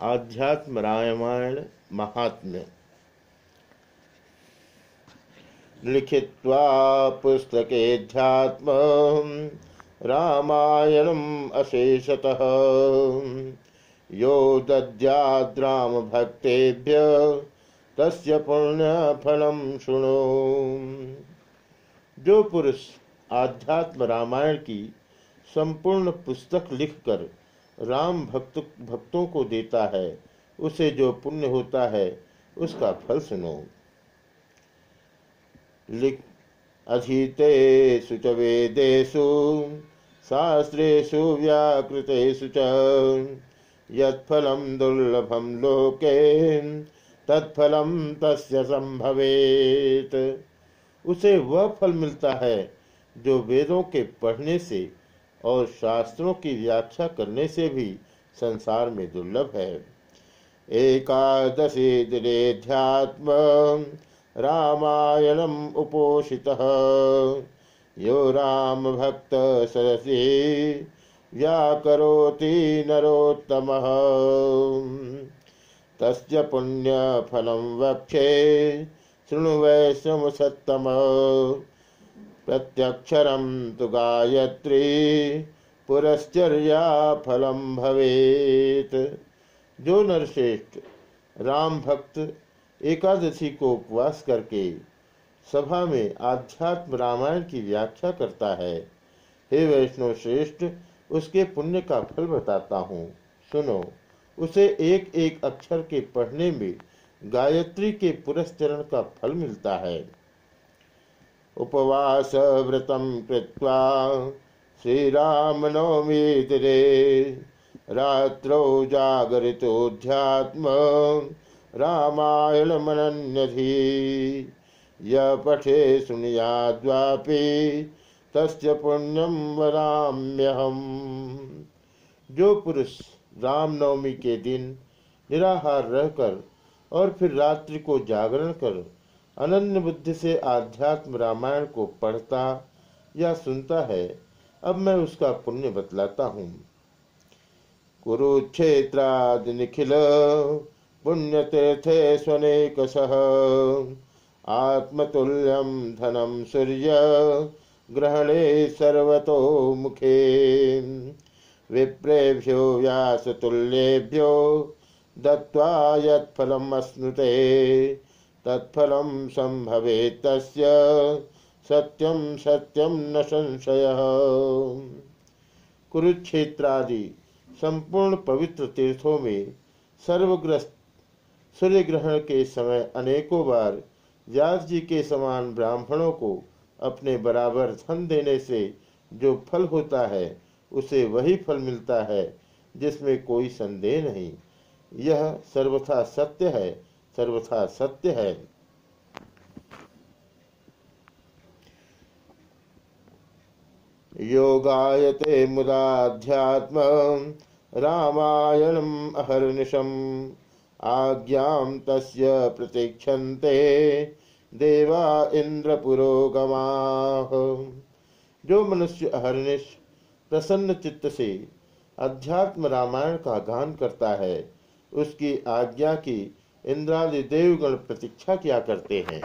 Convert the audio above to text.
आध्यात्म रामायण महात्म्य। लिखित्वा पुस्तकेध्यात्म रामायणम् अशेषतः। यो दद्याद्राम भक्तेभ्य तस्य पुण्यफलम शुणो। जो पुरुष आध्यात्म रामायण की संपूर्ण पुस्तक लिखकर राम भक्त, भक्तों को देता है, उसे जो पुण्य होता है, उसका फल सुनो। लिख, अधीतेषु च वेदेषु, शास्त्रेषु व्याकृतेषु च, यत्फलं दुर्लभम लोके तत्फलम तस्य संभवेत। उसे वह फल मिलता है, जो वेदों के पढ़ने से और शास्त्रों की व्याख्या करने से भी संसार में दुर्लभ है। एकादशी दिनेध्यात्म रामायणम उपोषित। यो राम भक्त सरसी, व्याकरोति नरोत्तम। तस्य पुण्य फलम वक्षे शृणु वैश्रम सत्तम प्रत्यक्षरम तो गायत्री पुरश्चर्या फलम भवेत। जो नरश्रेष्ठ राम भक्त एकादशी को उपवास करके सभा में आध्यात्म रामायण की व्याख्या करता है, हे वैष्णव श्रेष्ठ, उसके पुण्य का फल बताता हूँ। सुनो, उसे एक एक अक्षर के पढ़ने में गायत्री के पुरस्चरण का फल मिलता है। उपवास व्रतम कृत्वा श्रीरामनवमी दिने रात्रौ जागरितोध्यात्म रामायण मनन्यधि य पठे सुनियाद्वापि तस्य पुण्यम वराम्यहम जो पुरुष रामनवमी के दिन निराहार रहकर और फिर रात्रि को जागरण कर अनन्य बुद्धि से आध्यात्म रामायण को पढ़ता या सुनता है, अब मैं उसका पुण्य बतलाता हूँ। कुरुक्षेत्रादि निखिल पुण्यतीर्थे स्वनेक सह आत्मतुल्यम धनम सूर्य ग्रहणे सर्वतो मुखे। विप्रेभ्यो व्यासतुल्येभ्यो दत्वा यत्फलम तत्फलम संभवे सत्यम सत्यम न संशय। कुरुक्षेत्रादि संपूर्ण पवित्र तीर्थों में सर्वग्रस्त सूर्य ग्रहण के समय अनेकों बार व्यास जी के समान ब्राह्मणों को अपने बराबर धन देने से जो फल होता है, उसे वही फल मिलता है, जिसमें कोई संदेह नहीं। यह सर्वथा सत्य है सर्वथा सत्य है। योगायते मुदाध्यात्म रामायणम अहर्निशम। आज्ञाम तस्य प्रतीक्षन्ते देवा इंद्र पुरोगमा। जो मनुष्य अहर्निश प्रसन्न चित्त से अध्यात्म रामायण का गान करता है, उसकी आज्ञा की इंद्रादि देवगण प्रतीक्षा किया करते हैं।